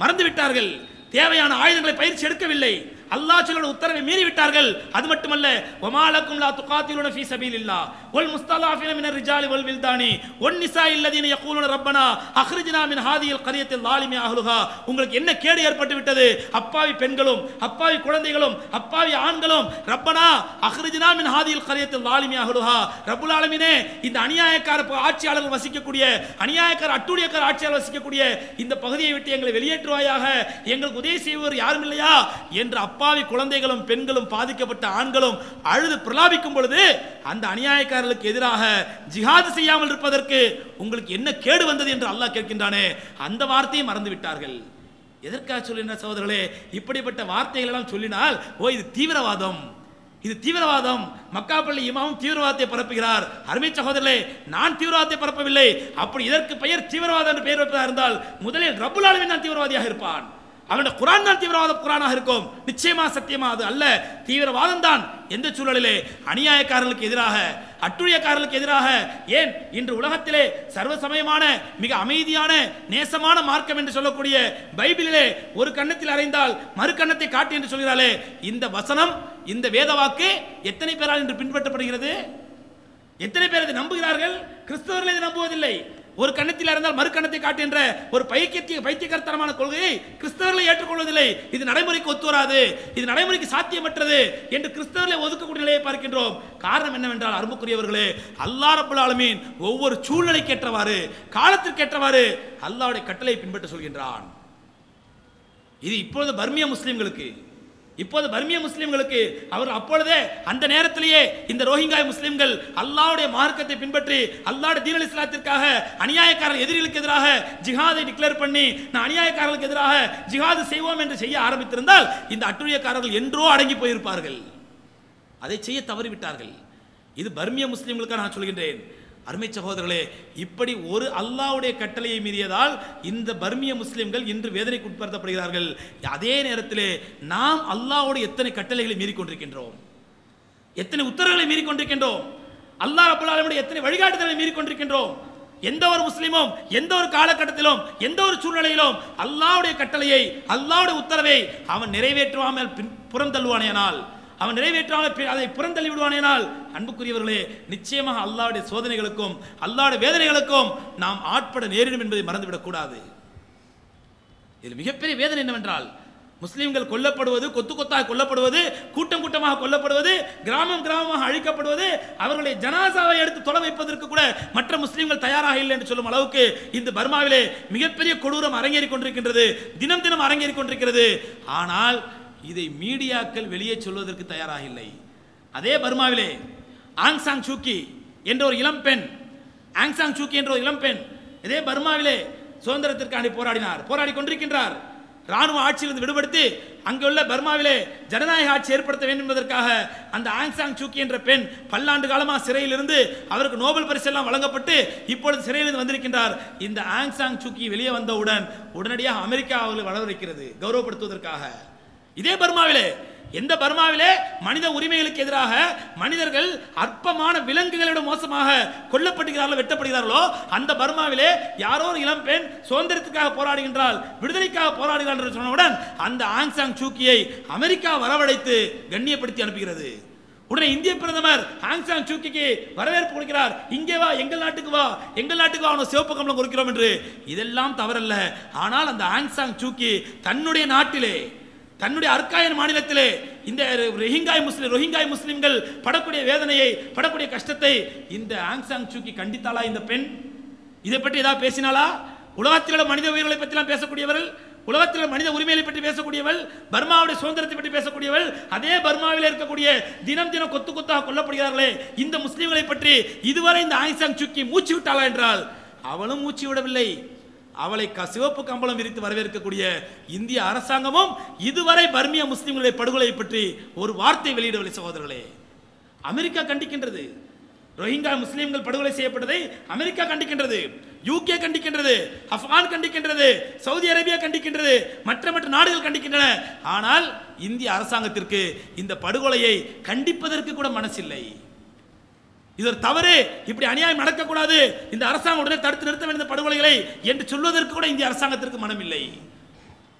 மறந்துவிட்டார்கள். தேவையான ஆயுதங்களை பயிற்சி எடுக்கவில்லை. அல்லாஹ் சொல்லோட உத்தரவை மீறி விட்டார்கள் அது மட்டுமல்ல ஒமாலக்கும் லா துகாத்திலுன ஃபீ சபீலில்லா வல் முஸ்தலாஃபின மின ரிஜாலி வல் வில்தானி. ஒன் நிசா இல்லதீன யகூலுன ரப்பனா. அக்ரிஜ்னா மின் ஹாதியில் கரியத்தில் லாலிமி அஹ்லுஹா. உங்களுக்கு என்ன கேடு ஏற்பட்டு விட்டது அப்பாவி பெண்களும் அப்பாவி குழந்தைகளும் அப்பாவி ஆண்களும். ரப்பனா அக்ரிஜ்னா மின் ஹாதியில் கரியத்தில் லாலிமி அஹ்லுஹா. ரப்புல் ஆலமீனே இந்த அநியாயக்கார ஆட்சியாளர்கள் வசிக்கக்கூடிய அநியாயக்கார அட்டுழியக்கார ஆட்சியாளர் வசிக்கக்கூடிய இந்த பகுதியை விட்டு எங்களை வெளியேற்றுவாயாக? எங்களுக்கு உதவி செய்வர் யாரும் இல்லையா? என்று அப்பாவி குழந்தைகளும் பெண்களும் பாதிக்கப்பட்ட ஆண்களும் அழுது பிரலாபிக்கும் பொழுது அந்த அநியாயக்காரர்களுக்கு எதிராக ஜிஹாது செய்யாமல் இருப்பதற்கு உங்களுக்கு என்ன கேடு வந்தது என்று அல்லாஹ் கேட்கின்றானே? அந்த வார்த்தையை மறந்து விட்டார்கள் எதற்காக சொல்லின சகோதரர்களே இப்படிப்பட்ட வார்த்தைகள் எல்லாம் சொல்லினால் ஓ இது தீவிரவாதம். இது தீவிரவாதம். மக்காப்பள்ளி இமாமும் தீவிரவாதத்தை பரப்புகிறார். அருமை சகோதரர்களே நான் தீவிரவாதத்தை பரப்பவில்லை. அப்படி இதற்கு பெயர் தீவிரவாதம் என்று பெயர் வைப்பதாக இருந்தால் முதலில் ரபுல் ஆலமீன் தான் தீவிரவாதியாக இருப்பான். அவனுடைய குரான் தான் தீவிரவாத குரானாக இருக்கும். நிச்சயமா சத்தியமா அது அல்ல. தீவிரவாதம் தான் எந்த சூழலிலே அநியாயக்காரர்களுக்கு எதிராக அட்டுழியக்காரர்களுக்கு எதிராக ஏன் இன்று உலகத்திலே சர்வசமயமான மிக அமைதியான நேசமான மார்க்கம் என்று சொல்லக்கூடிய பைபிளிலே ஒரு கன்னத்தில் அறைந்தால் மறு கன்னத்தை காட்டு என்று சொல்கிறாளே. இந்த வசனம் இந்த வேதவாக்கு எத்தனை பேரால் இன்று பின்பற்றப்படுகிறது? எத்தனை பேர் இதை நம்புகிறார்கள்? கிறிஸ்தவர்கள் இதை நம்புவதில்லை. ஒரு கன்னத்தில் இருந்தால் மறு கன்னத்தை காட்டுகின்ற ஒரு பைக்கிய பைத்தியகர்த்தனமான கொள்கையை கிறிஸ்தவர்களை ஏற்றுக்கொள்வதில்லை. இது நடைமுறைக்கு ஒத்து வராது. இது நடைமுறைக்கு சாத்தியமற்றது என்று கிறிஸ்தவர்களை ஒதுக்கக்கூடிய நிலையை பார்க்கின்றோம். காரணம் என்னவென்றால் அரும்புக்குரியவர்களே அல்லாஹ் ரப்பல் ஆலமீன் ஒவ்வொரு சூழ்நிலைக்கு ஏற்றவாறு காலத்திற்கு ஏற்றவாறு அல்லாவுடைய கட்டளை பின்பற்ற சொல்கின்றான். இது இப்பொழுது பர்மிய முஸ்லிம்களுக்கு இப்போது பர்மிய முஸ்லீம்களுக்கு அவர் அப்பொழுதே அந்த நேரத்திலேயே இந்த ரோஹிங்காய் முஸ்லீம்கள் அல்லாவுடைய மார்க்கத்தை பின்பற்றி அல்லாஹ்வுடைய தீனல் இஸ்லாத்திற்காக அநியாயக்காரர் எதிரிகளுக்கு எதிராக ஜிஹாதை டிக்ளேர் பண்ணி நான் அநியாயக்காரர்களுக்கு எதிராக ஜிஹாது செய்வோம் என்று செய்ய ஆரம்பித்திருந்தால் இந்த அட்டுழியக்காரர்கள் என்றோ அடங்கி போயிருப்பார்கள். அதை செய்ய தவறிவிட்டார்கள். இது பர்மிய முஸ்லீம்களுக்காக நான் சொல்கின்றேன். அருமை சகோதரர்களே இப்படி ஒரு அல்லாவுடைய கட்டளையை மீறியதால் இந்த பர்மிய முஸ்லிம்கள் இன்று வேதனைக்கு உட்படுத்தப்படுகிறார்கள். அதே நேரத்திலே நாம் அல்லாவுடைய எத்தனை கட்டளைகளை மீறிக்கொண்டிருக்கின்றோம்? எத்தனை உத்தரவுகளை மீறிக்கொண்டிருக்கின்றோம்? அல்லாஹ் ரப்பல் எத்தனை வழிகாட்டுதலை மீறிக்கொண்டிருக்கின்றோம்? எந்த ஒரு முஸ்லிமும் எந்த ஒரு காலகட்டத்திலும் எந்த ஒரு சூழ்நிலையிலும் அல்லாஹ்வுடைய கட்டளையை அல்லாவுடைய உத்தரவை அவன் நிறைவேற்றுவாமல் பின் புறம் தள்ளுவானேனால் அவன் நிறைவேற்றாமல் அதை புறந்தள்ளி விடுவானேனால் அன்புக்குரியவர்களே நிச்சயமாக அல்லாவுடைய சோதனைகளுக்கும் அல்லாவுடைய வேதனைகளுக்கும் நாம் ஆட்பட நேரிடும் என்பதை மறந்துவிடக் கூடாது இதில் மிகப்பெரிய வேதனை என்னவென்றால் முஸ்லீம்கள் கொல்லப்படுவது கொத்து கொத்தாக கொல்லப்படுவது கூட்டம் கூட்டமாக கொல்லப்படுவது கிராமம் கிராமமாக அழிக்கப்படுவது அவர்களுடைய ஜனாசாவை எடுத்து தொலை வைப்பதற்கு கூட மற்ற முஸ்லீம்கள் தயாராக இல்லை என்று சொல்லும் அளவுக்கு இந்த பர்மாவிலே மிகப்பெரிய கொடூரம் அரங்கேறி கொண்டிருக்கின்றது தினம் தினம் அரங்கேறி கொண்டிருக்கிறது. ஆனால் இதை மீடியாக்கள் வெளியே சொல்வதற்கு தயாராக இல்லை. அதே பர்மாவிலே ஆங் சாங் சூக்கி என்ற ஒரு இளம்பெண் ஆங்சாங் ஆங் சாங் சூக்கி என்ற ஒரு இளம்பெண் இதே பர்மாவிலே சுதந்திரத்திற்காண்டி போராடினார். போராடி கொண்டிருக்கின்றார். ராணுவ ஆட்சியிலிருந்து விடுபடுத்தி அங்குள்ள பர்மாவிலே ஜனநாயக ஆட்சி ஏற்படுத்த வேண்டும் என்பதற்காக அந்த ஆங் சாங் சூக்கி என்ற பெண் பல்லாண்டு காலமாக சிறையில் இருந்து அவருக்கு நோபல் பரிசு எல்லாம் வழங்கப்பட்டு இப்பொழுது சிறையிலிருந்து வந்திருக்கின்றார். இந்த ஆங் சாங் சூக்கி வெளியே வந்தவுடன் உடனடியாக அமெரிக்கா அவர்களை வளர வைக்கிறது கௌரவப்படுத்துவதற்காக. இதே பர்மாவிலே எந்த பர்மாவிலே மனித உரிமைகளுக்கு எதிராக மனிதர்கள் அற்பமான விலங்குகளோட மோசமாக கொல்லப்படுகிறார்களோ வெட்டப்படுகிறார்களோ அந்த பர்மாவிலே யாரோ ஒரு இளம் பெண் சுதந்திரத்துக்காக போராடுகின்றால் விடுதலைக்காக போராடுகிறார் என்று சொன்னவுடன் அந்த ஆங் சாங் சூக்கியை அமெரிக்கா வரவழைத்து கண்ணியப்படுத்தி அனுப்புகிறது. உடனே இந்திய பிரதமர் ஆங் சாங் சூக்கிக்கு வரவேற்பு கொடுக்கிறார். இங்கே வா எங்கள் நாட்டுக்கு வா எங்கள் நாட்டுக்கு வா அவனை சிவப்பு கம்பளம் கொடுக்கிறோம் என்று. இதெல்லாம் தவறல்ல. ஆனால் அந்த ஆங் சாங் சூக்கி தன்னுடைய நாட்டிலே தன்னுடைய அர்காயன் மாநிலத்திலே இந்த ரோஹிங்காய் முஸ்லிம் ரோஹிங்காய் முஸ்லிம்கள் படக்கூடிய வேதனையை படக்கூடிய கஷ்டத்தை இந்த ஆங் சாங் சூக்கி கண்டித்தாளா இந்த பெண்? இதை பற்றி ஏதாவது பேசினாளா? உலகத்தில் உள்ள மனித உயிர்களை பற்றிலாம் பேசக்கூடியவர்கள் உலகத்தில் மனித உரிமைகளை பற்றி பேசக்கூடியவள் பர்மாவுடைய சுதந்திரத்தை பற்றி பேசக்கூடியவள் அதே பர்மாவில் இருக்கக்கூடிய தினம் தினம் கொத்து கொத்தாக கொல்லப்படுகிறார்களே இந்த முஸ்லீம்களை பற்றி இதுவரை இந்த ஆங் சாங் சூக்கி மூச்சு விட்டாளா என்றால் அவளும் மூச்சு விடவில்லை. அவளை க- சிவப்பு கம்பளம் விரித்து வரவேற்கக்கூடிய இந்திய அரசாங்கமும் இதுவரை பர்மிய முஸ்லிம்களுடைய படுகொலை பற்றி ஒரு வார்த்தை வெளியிடவில்லை சகோதரர்களே. அமெரிக்கா கண்டிக்கின்றது. ரோஹிங்கா முஸ்லீம்கள் படுகொலை செய்யப்பட்டதை அமெரிக்கா கண்டிக்கின்றது. யூகே கண்டிக்கின்றது. அப்கான் கண்டிக்கின்றது. சவுதி அரேபியா கண்டிக்கின்றது. மற்ற மற்ற நாடுகள் கண்டிக்கின்றன. ஆனால் இந்திய அரசாங்கத்திற்கு இந்த படுகொலையை கண்டிப்பதற்கு கூட மனசில்லை. இது ஒரு தவறு. இப்படி அநியாயம் நடக்கக்கூடாது. இந்த அரசாங்கம் உடனே தடுத்து நிறுத்த வேண்டிய படுகொலைகளை என்று சொல்வதற்கு கூட இந்திய அரசாங்கத்திற்கு மனமில்லை.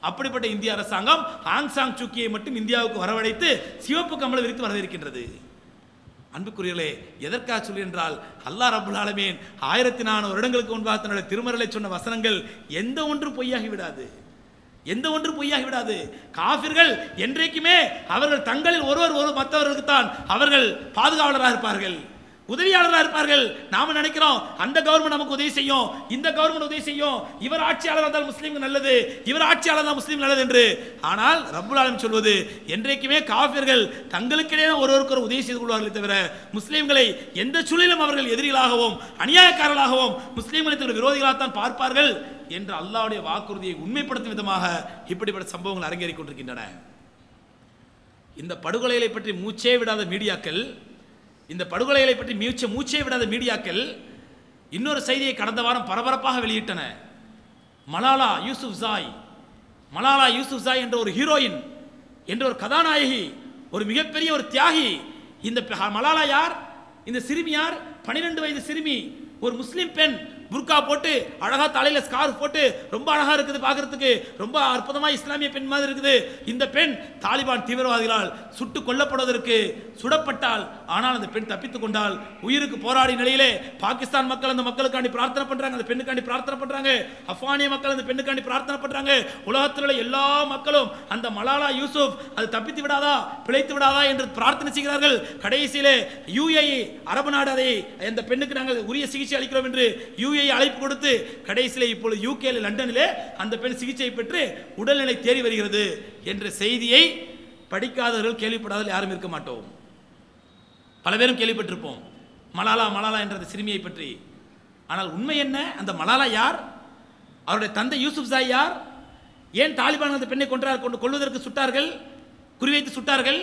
அப்படிப்பட்ட இந்திய அரசாங்கம் ஆங் சாங் சூக்கியை மட்டும் இந்தியாவுக்கு வரவழைத்து சிவப்பு கம்பளம் விரித்து வரவேற்கின்றது. அன்புக்குரியலே எதற்காக சொல்லி என்றால் அல்லாஹ் ரபுல் ஆலமீன் ஆயிரத்தி நானூறு வருடங்களுக்கு முன்பாக தன்னுடைய திருமறலை சொன்ன வசனங்கள் எந்த ஒன்றும் பொய்யாகி விடாது. எந்த ஒன்றும் பொய்யாகி விடாது. காபிர்கள் என்றைக்குமே அவர்கள் தங்களில் ஒருவர் ஒரு மற்றவர்களுக்கு தான் அவர்கள் பாதுகாவலராக இருப்பார்கள். உதவியாளராக இருப்பார்கள். நாம நினைக்கிறோம் அந்த கவர்மெண்ட் நமக்கு உதவி செய்யும். இந்த கவர்மெண்ட் உதவி செய்யும். இவர் ஆட்சியாளர் இருந்தால் முஸ்லீம்க்கு நல்லது. இவர் ஆட்சியாளர் தான் முஸ்லீம் நல்லது என்று. ஆனால் ரபுல் ஆலம் சொல்வது என்றைக்குமே காவியர்கள் தங்களுக்கிடையே ஒருவருக்கு உதவி செய்து கொள்வார்களே தவிர முஸ்லீம்களை எந்த சூழலிலும் அவர்கள் எதிரிகளாகவும் அநியாயக்காரர்களாகவும் முஸ்லீம்களை தங்கள் விரோதிகளாகத்தான் பார்ப்பார்கள் என்ற அல்லாஹ்வுடைய வாக்குறுதியை உண்மைப்படுத்தும் விதமாக இப்படிப்பட்ட சம்பவங்கள் அரங்கேறிக் கொண்டிருக்கின்றன. இந்த படுகொலைகளை பற்றி மூச்சே விடாத மீடியாக்கள் இந்த படுகொலைகளை பற்றி மீச்ச மூச்சே விடாத மீடியாக்கள் இன்னொரு செய்தியை கடந்த வாரம் பரபரப்பாக வெளியிட்டன. மலாலா யூசுப் ஜாய் மலாலா யூசுப் ஜாய் என்ற ஒரு ஹீரோயின் என்ற ஒரு கதாநாயகி ஒரு மிகப்பெரிய ஒரு தியாகி இந்த மலாலா யார்? இந்த சிறுமி யார்? பனிரெண்டு வயது சிறுமி ஒரு முஸ்லிம் பெண் புர்கா போட்டு அழகா தலையில ஸ்கார்ஃப் போட்டு ரொம்ப அழகா இருக்குது பாக்குறதுக்கு ரொம்ப அற்புதமா இஸ்லாமிய பெண் மாதிரி இருக்குது. இந்த பெண் தாலிபான் தீவிரவாதிகளால் சுட்டு கொல்லப்படுவதற்கு சுடப்பட்டால் ஆனால் அந்த பெண் தப்பித்துக் கொண்டால் உயிருக்கு போராடிய நிலையிலே பாகிஸ்தான் மக்கள் அந்த மக்களுக்காண்டி பிரார்த்தனை பண்றாங்க அந்த பெண்ணுக்காண்டி பிரார்த்தனை பண்றாங்க அஃபானிய மக்கள் அந்த பெண்ணுக்காண்டி பிரார்த்தனை பண்றாங்க. உலகத்தில் உள்ள எல்லா மக்களும் அந்த மலாலா யூசுப் அது தப்பித்து விடாதா பிழைத்து விடாதா என்று பிரார்த்தனை செய்கிறார்கள். கடைசியிலே யூஏஇ அரபு நாடு அதை அந்த பெண்ணுக்கு நாங்கள் உரிய சிகிச்சை அளிக்கிறோம் என்று யூஏ அழைப்பு கொடுத்து கடைசியில் இப்பொழுது யூகேல லண்டனிலே அந்த பெண் சிகிச்சை பெற்று உடல்நிலை தேறி வருகிறது என்ற செய்தியை படிக்காதவர்கள் கேள்விப்படாதவர்கள் யாரும் இருக்க மாட்டோம். பல பேரும் கேள்விப்பட்டிருப்போம். மலாலா மலாலா என்ற அந்த சிறுமியை பற்றி. ஆனால் உண்மை என்ன? அந்த மலாலா யார்? அவருடைய தந்தை யூசுப் சாய் யார்? ஏன் தாலிபான் அந்த பெண்ணை கொன்றார் கொண்டு கொள்வதற்கு சுட்டார்கள்? குறிவைத்து சுட்டார்கள்?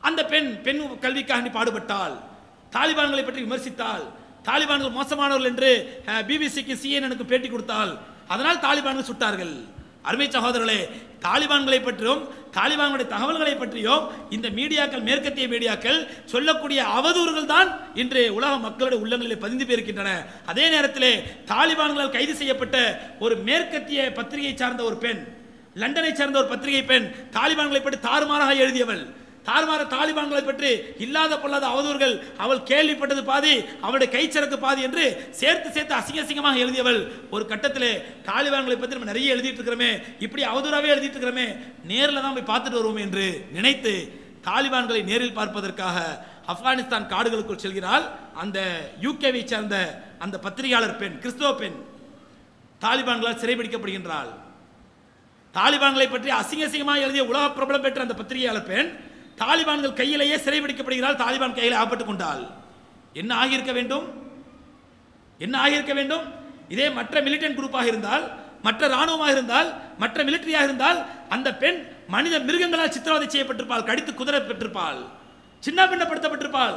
அந்த பெண் பெண் கல்விக்காக பாடுபட்டால் தாலிபான்களை பற்றி விமர்சித்தால் தாலிபான்கள் மோசமானவர்கள் என்று பிபிசிக்கு சிஎன்னுக்கு பேட்டி கொடுத்தால் அதனால் தாலிபான்கள் சுட்டார்கள். அருமை சகோதரர்களே தாலிபான்களை பற்றியும் தாலிபான்களுடைய தகவல்களை பற்றியும் இந்த மீடியாக்கள் மேற்கத்திய மீடியாக்கள் சொல்லக்கூடிய அவதூறுகள் தான் இன்று உலக மக்களுடைய உள்ளங்களில் பதிந்து போயிருக்கின்றன. அதே நேரத்திலே தாலிபான்களால் கைது செய்யப்பட்ட ஒரு மேற்கத்திய பத்திரிகையை சார்ந்த ஒரு பெண் லண்டனை சேர்ந்த ஒரு பத்திரிகை பெண் தாலிபான்களை பற்றி தாறுமாறாக எழுதியவள் தாறுமாற தாலிபான்களை பற்றி இல்லாத பொல்லாத அவதூறுகள் அவள் கேள்விப்பட்டது பாதி அவளுடைய கைச்சரக்கு பாதி என்று சேர்த்து சேர்த்து அசிங்க அசிங்கமாக எழுதியவள். ஒரு கட்டத்திலே தாலிபான்களை பற்றி நம்ம நிறைய எழுதிட்டு இருக்கிறோமே இப்படி அவதூறாவே எழுதிட்டு இருக்கிறோமே நேரில் தான் போய் பார்த்துட்டு வருவோம் என்று நினைத்து தாலிபான்களை நேரில் பார்ப்பதற்காக ஆப்கானிஸ்தான் காடுகளுக்குள் செல்கிறாள். அந்த யூகேவை சேர்ந்த அந்த பத்திரிகையாளர் பெண் கிறிஸ்துவ பெண் தாலிபான்களால் சிறைபிடிக்கப்படுகின்றாள். தாலிபான்களை பற்றி அசிங்க அசிங்கமாக எழுதிய உலக பிரபலம் பெற்ற அந்த பத்திரிகையாளர் பெண் தாலிபான்கள் கையிலேயே சிறைபிடிக்கப்படுகிறாள் தாலிபான் கையில் ஆப்பட்டுக் கொண்டாள். என்ன ஆகியிருக்க வேண்டும்? என்ன ஆகியிருக்க வேண்டும்? இதே மற்ற மிலிட்டன்ட் குரூப்பாக இருந்தால் மற்ற இராணுவமாக இருந்தால் மற்ற மிலிட்டரியாக இருந்தால் அந்த பெண் மனித மிருகங்களால் சித்திரவதை செய்யப்பட்டிருப்பாள். கடித்து குதிரை பெற்றிருப்பாள் சின்ன பின்னப்படுத்தப்பட்டிருப்பாள்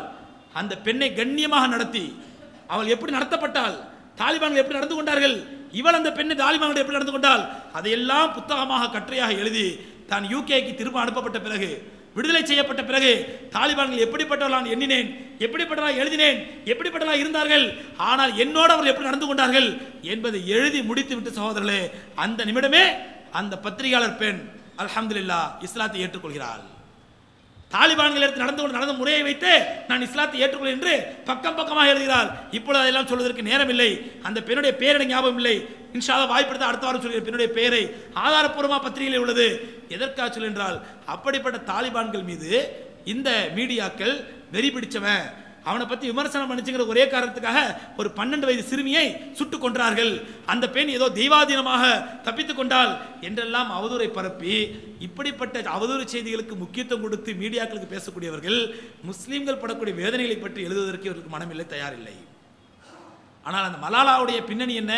அந்த பெண்ணை கண்ணியமாக நடத்தி அவள் எப்படி நடத்தப்பட்டாள்? தாலிபான்கள் எப்படி நடந்து கொண்டார்கள்? இவள் அந்த பெண்ணை தாலிபான்கள் எப்படி நடந்து கொண்டாள்? அதையெல்லாம் புத்தகமாக கட்டுரையாக எழுதி தான் யூகேக்கு திரும்ப அனுப்பப்பட்ட பிறகு விடுதலை செய்யப்பட்ட பிறகு தாலிபான்கள் எப்படிப்பட்டவர்களான் எண்ணினேன் எப்படிப்பட்டவர்களாக எழுதினேன் எப்படிப்பட்டவர்களாக இருந்தார்கள் ஆனால் என்னோடு அவர்கள் எப்படி நடந்து கொண்டார்கள் என்பதை எழுதி முடித்து விட்டு சகோதரர்களே அந்த நிமிடமே அந்த பத்திரிகையாளர் பெண் அலமதுல்லா இஸ்லாத்தை ஏற்றுக்கொள்கிறாள். தாலிபான்கள் எடுத்து நடந்து கொண்டு நடந்த முறையை வைத்து நான் இஸ்லாத்தை ஏற்றுக்கொள் என்று பக்கம் பக்கமாக எழுதுகிறார். இப்பொழுது அதெல்லாம் சொல்வதற்கு நேரம் இல்லை அந்த பெண்ணுடைய பெயரிட ஞாபகம் இல்லை. இன்ஷால்லா வாய்ப்படுத்த அடுத்த வாரம் சொல்கிற பெண்ணுடைய பெயரை ஆதாரப்பூர்வமாக பத்திரிகையில் உள்ளது. எதற்காக சொல்கின்றால் அப்படிப்பட்ட தாலிபான்கள் மீது இந்த மீடியாக்கள் வெறி பிடிச்சவன். அவனை பத்தி விமர்சனம் பண்ணிச்சுங்கிற ஒரே காரணத்துக்காக ஒரு பன்னெண்டு வயது சிறுமியை சுட்டுக் கொன்றார்கள். அந்த பெண் ஏதோ தெய்வாதீனமாக தப்பித்துக் கொண்டால் என்றெல்லாம் அவதூறை பரப்பி இப்படிப்பட்ட அவதூறு செய்திகளுக்கு முக்கியத்துவம் கொடுத்து மீடியாக்களுக்கு பேசக்கூடியவர்கள் முஸ்லீம்கள் படக்கூடிய வேதனைகளை பற்றி எழுதுவதற்கு இவர்களுக்கு மனமில்லை தயாரில்லை. ஆனால் அந்த மலாலாவுடைய பின்னணி என்ன?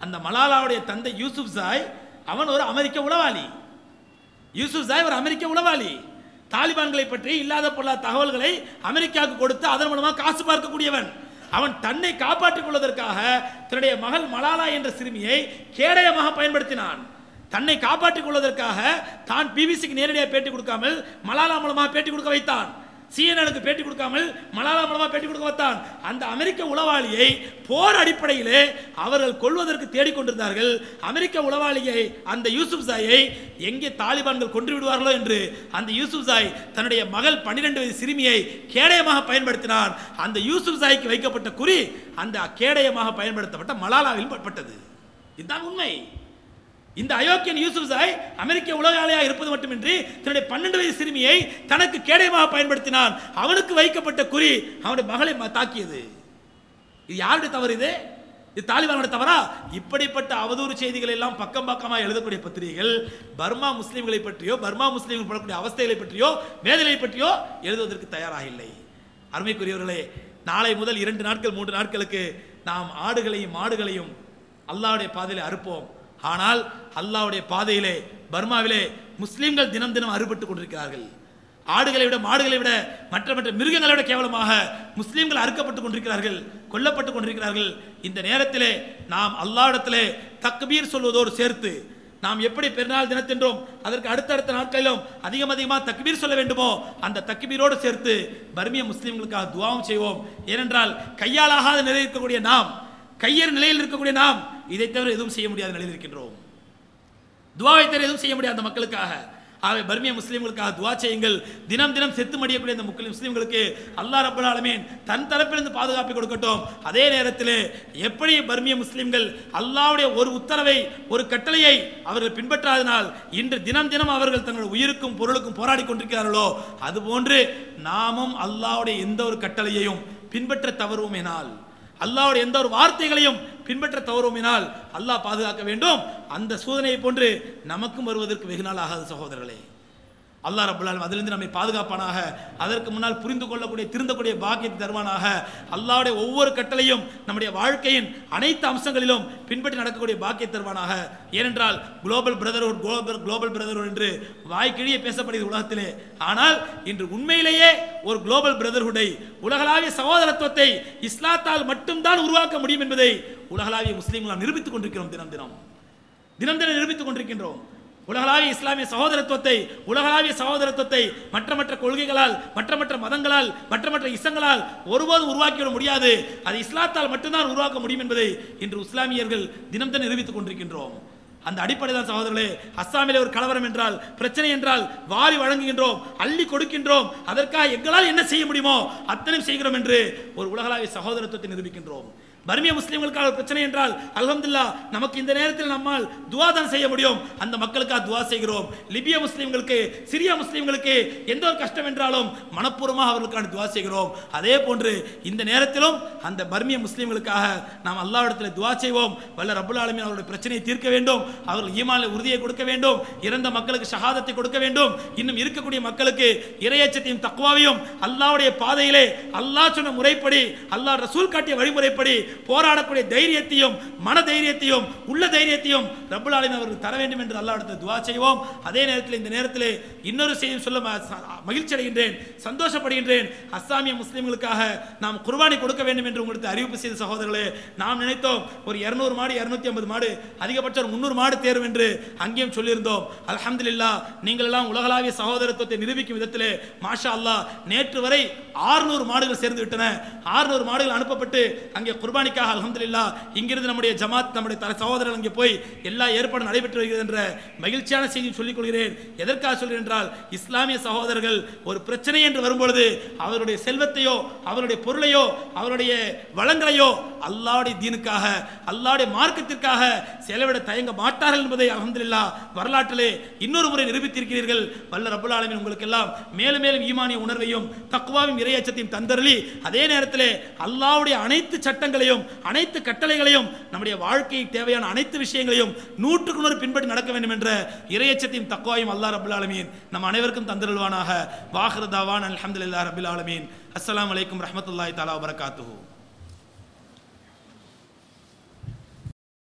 அந்த மலாலாவுடைய தந்தை யூசுப் ஜாய் அவன் ஒரு அமெரிக்க உளவாளி. யூசுப் ஜாய் ஒரு அமெரிக்க உளவாளி. தாலிபான்களை பற்றி இல்லாத பொருளாத தகவல்களை அமெரிக்காவுக்கு கொடுத்து அதன் மூலமாக காசு பார்க்கக்கூடியவன். அவன் தன்னை காப்பாற்றிக் கொள்வதற்காக தன்னுடைய மகள் மலாலா என்ற சிறுமியை கேடயமாக பயன்படுத்தினான். தன்னை காப்பாற்றிக் கொள்வதற்காக தான் பிபிசிக்கு நேரடியாக பேட்டி கொடுக்காமல் மலாலா மூலமாக பேட்டி கொடுக்க வைத்தான். சிஎன்எனுக்கு பேட்டி கொடுக்காமல் மலாலா மூலமா பேட்டி கொடுக்க வைத்தான் அந்த அமெரிக்க உளவாளியை போர் அடிப்படையிலே அவர்கள் கொள்வதற்கு தேடிக்கொண்டிருந்தார்கள் அமெரிக்க உளவாளியை அந்த யூசுப் சாயை எங்கே தாலிபான்கள் கொன்று விடுவார்களோ என்று அந்த யூசுப் சாய் தன்னுடைய மகள் பன்னிரெண்டு வயது சிறுமியை கேடயமாக பயன்படுத்தினார் அந்த யூசுப் சாய்க்கு வைக்கப்பட்ட குறி அந்த கேடயமாக பயன்படுத்தப்பட்ட மலாலாவில் பட்டது. இதுதான் உண்மை. இந்த அயோக்கியன் யூசுப் சாய் அமெரிக்க உலகாலையாக இருப்பது மட்டுமின்றி தன்னுடைய பன்னெண்டு வயது சிறுமியை தனக்கு கேடயமாக பயன்படுத்தினான். அவனுக்கு வைக்கப்பட்ட குறி அவனுடைய மகளை தாக்கியது. இது யாருடைய தவறு இது? இது தாலிபானோட தவறா? இப்படிப்பட்ட அவதூறு செய்திகள் எல்லாம் பக்கம் பக்கமாக எழுதக்கூடிய பத்திரிகைகள் பர்மா முஸ்லீம்களை பற்றியோ பர்மா முஸ்லீம்கள் படக்கூடிய அவஸ்தைகளை பற்றியோ வேதனை பற்றியோ எழுதுவதற்கு தயாராக இல்லை. அருமைக்குரியவர்களே நாளை முதல் இரண்டு நாட்கள் மூன்று நாட்களுக்கு நாம் ஆடுகளையும் மாடுகளையும் அல்லாவுடைய பாதையில் அறுப்போம். ஆனால் அல்லாஹ்வுடைய பாதையிலே பர்மாவிலே முஸ்லீம்கள் தினம் தினம் அறுபட்டு கொண்டிருக்கிறார்கள். ஆடுகளை விட மாடுகளை விட மற்ற மற்ற மிருகங்களை விட கேவலமாக முஸ்லீம்கள் அறுக்கப்பட்டு கொண்டிருக்கிறார்கள் கொல்லப்பட்டு கொண்டிருக்கிறார்கள். இந்த நேரத்திலே நாம் அல்லாவிடத்திலே தக்பீர் சொல்வதோடு சேர்த்து நாம் எப்படி பெருநாள் தினத்தென்றும் அதற்கு அடுத்தடுத்த நாட்களிலும் அதிகம் அதிகமாக தக்பீர் சொல்ல வேண்டுமோ அந்த தக்பீரோடு சேர்த்து பர்மிய முஸ்லீம்களுக்காக துவாவும் செய்வோம். ஏனென்றால் கையாலாகாத நிலையில் இருக்கக்கூடிய நாம் கையர் நிலையில் இருக்கக்கூடிய நாம் இதை தவிர எதுவும் செய்ய முடியாத நிலையில் இருக்கின்றோம். துவாவை தவிர எதுவும் செய்ய முடியாத மக்களுக்காக. ஆகவே பர்மிய முஸ்லீம்களுக்காக துவா செய்யுங்கள். தினம் தினம் செத்து மடியக்கூடிய இந்த முக்கிய முஸ்லீம்களுக்கு அல்லாஹ் ரப்பல் ஆலமீன் தன் தரப்பிலிருந்து பாதுகாப்பு கொடுக்கட்டும். அதே நேரத்தில் எப்படி பர்மிய முஸ்லீம்கள் அல்லாவுடைய ஒரு உத்தரவை ஒரு கட்டளையை அவர்கள் பின்பற்றாதனால் இன்று தினம் தினம் அவர்கள் தங்கள் உயிருக்கும் பொருளுக்கும் போராடி கொண்டிருக்கிறார்களோ அதுபோன்று நாமும் அல்லாவுடைய எந்த ஒரு கட்டளையையும் பின்பற்ற தவறுவோம் என்னால். அல்லாவுடைய எந்த ஒரு வார்த்தைகளையும் பின்பற்ற தவறுமினால் அல்லாஹ் பாதுகாக்க வேண்டும். அந்த சோதனையை போன்று நமக்கும் வருவதற்கு வெகு நாள் ஆகாது சகோதரர்களே. அல்லாஹ் ரபுல்லாலும் அதிலிருந்து நம்மை பாதுகாப்பானாக அதற்கு முன்னால் புரிந்து கொள்ளக்கூடிய திருந்தக்கூடிய பாக்கியத்தை தருவானாக. அல்லாவுடைய ஒவ்வொரு கட்டளையும் நம்முடைய வாழ்க்கையின் அனைத்து அம்சங்களிலும் பின்பற்றி நடக்கக்கூடிய பாக்கியத்தை தருவானாக. ஏனென்றால் global brotherhood global global brotherhood என்று வாய்க்கிழியே பேசப்படுகிறது உலகத்திலே. ஆனால் இன்று உண்மையிலேயே ஒரு குளோபல் பிரதர்ஹுடை உலகளாவிய சகோதரத்துவத்தை இஸ்லாத்தால் மட்டும்தான் உருவாக்க முடியும் என்பதை உலகளாவிய முஸ்லீம்கள் நிரூபித்துக் கொண்டிருக்கிறோம் தினம் தினம். தினம் தினம் நிரூபித்துக் கொண்டிருக்கின்றோம். உலகளாவிய இஸ்லாமிய சகோதரத்துவத்தை உலகளாவிய சகோதரத்துவத்தை மற்ற மற்ற கொள்கைகளால் மற்ற மற்ற மதங்களால் மற்ற மற்ற இசங்களால் ஒருபோதும் உருவாக்கிவிட முடியாது. அது இஸ்லாத்தால் மட்டும்தான் உருவாக்க முடியும் என்பதை இன்று இஸ்லாமியர்கள் தினம் தினம் நிரூபித்துக் கொண்டிருக்கின்றோம். அந்த அடிப்படையில் தான் சகோதரர்களே அஸ்ஸாமிலே ஒரு கலவரம் என்றால் பிரச்சனை என்றால் வாரி வழங்குகின்றோம் அள்ளி கொடுக்கின்றோம். அதற்காக எங்களால் என்ன செய்ய முடியுமோ அத்தனையும் செய்கிறோம் என்று ஒரு உலகளாவிய சகோதரத்துவத்தை நிரூபிக்கின்றோம். பர்மிய முஸ்லீம்களுக்கான பிரச்சனை என்றால் அலமதுல்லா நமக்கு இந்த நேரத்தில் நம்மால் துவா தான் செய்ய முடியும். அந்த மக்களுக்காக துவா செய்கிறோம். லிபிய முஸ்லீம்களுக்கு சிரியா முஸ்லீம்களுக்கு எந்த ஒரு கஷ்டம் என்றாலும் மனப்பூர்வமாக அவர்களுக்கான துவா செய்கிறோம். அதே போன்று இந்த நேரத்திலும் அந்த பர்மிய முஸ்லீம்களுக்காக நாம் அல்லாவிடத்தில் துவா செய்வோம். வல்ல ரபுல் ஆலமின் அவருடைய பிரச்சனையை தீர்க்க வேண்டும். அவர்கள் ஈமானில் உறுதியை கொடுக்க வேண்டும். இறந்த மக்களுக்கு ஷஹாதத்தை கொடுக்க வேண்டும். இன்னும் இருக்கக்கூடிய மக்களுக்கு இரையச்சத்தையும் தக்குவாவையும் அல்லாவுடைய பாதையிலே அல்லாஹ் சொன்ன முறைப்படி அல்லாஹ் ரசூல் காட்டிய வழிமுறைப்படி போராடக்கூடிய தைரியத்தையும் மன தைரியத்தையும் உள்ள தைரியத்தையும் ரப்புல் அவர்கள் தர வேண்டும் என்று அல்லாஹ்விடத்தில் துவா செய்வோம். அதே நேரத்தில் இந்த நேரத்தில் இன்னொரு செய்தியும் சொல்ல மகிழ்ச்சி அடைகின்றேன் சந்தோஷப்படுகின்றேன். அஸ்ஸாமிய முஸ்லீம்களுக்காக நாம் குர்பானி கொடுக்க வேண்டும் என்று உங்களுக்கு அறிவிப்பு செய்த சகோதரர்களே நாம் நினைத்தோம் ஒரு இரநூறு மாடு இரநூத்தி ஐம்பது மாடு அதிகபட்சம் ஒரு முந்நூறு மாடு தேர்வு என்று அங்கேயும் சொல்லியிருந்தோம். அல்ஹம்துலில்லாஹ் நீங்கள் எல்லாம் உலகளாவிய சகோதரத்துவத்தை நிரூபிக்கும் விதத்தில் மாஷா அல்லா நேற்று வரை 600 மாடுகள் சேர்ந்து விட்டன. 600 மாடுகள் அனுப்பப்பட்டு அங்கே குர்பானி குர்பானிக்காக அலமதுல்லா இங்கிருந்து நம்முடைய ஜமாத் நம்முடைய தர சகோதரர்கள் அங்கே போய் எல்லா ஏற்பாடும் நடைபெற்று வருகிறது என்ற மகிழ்ச்சியான செய்தி சொல்லிக் கொள்கிறேன். எதற்காக சொல்கிறேன் என்றால் இஸ்லாமிய சகோதரர்கள் ஒரு பிரச்சனை என்று வரும்பொழுது அவருடைய செல்வத்தையோ அவருடைய பொருளையோ அவருடைய வளங்களையோ அல்லாவுடைய தீனுக்காக அல்லாவுடைய மார்க்கத்திற்காக செலவிட தயங்க மாட்டார்கள் என்பதை அலமதுல்லா வரலாற்றிலே இன்னொரு முறை நிரூபித்திருக்கிறீர்கள். வல்ல ரப்பல் ஆலமின் உங்களுக்கு எல்லாம் மேலும் மேலும் ஈமானிய உணர்வையும் தக்குவாவும் இரையச்சத்தையும் தந்தருளி அதே நேரத்தில் அல்லாவுடைய அனைத்து சட்டங்களையும் அனைத்து கட்டளைகளையும் நம்முடைய வாழ்க்கை தேவையான அனைத்து விஷயங்களையும் நூற்றுக்கு நூறு பின்பற்றி நடக்க வேண்டும் என்ற இறையச்சத்தையும் தக்குவாயும் அல்லாஹ் ரபுல் ஆலமீன் நம் அனைவருக்கும் தந்திருவானாக வாஹிரு தாவான் அல்ஹம்துலில்லாஹ் ரப்பில் ஆலமீன். அஸ்லாம் அலைக்கும் ரஹமத்துல்லாய் தாலா வரகாத்து